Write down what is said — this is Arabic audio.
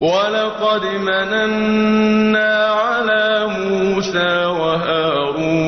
وَلَقَدْ مَنَنَّا عَلَىٰ مُوسَىٰ وَهَارُونَ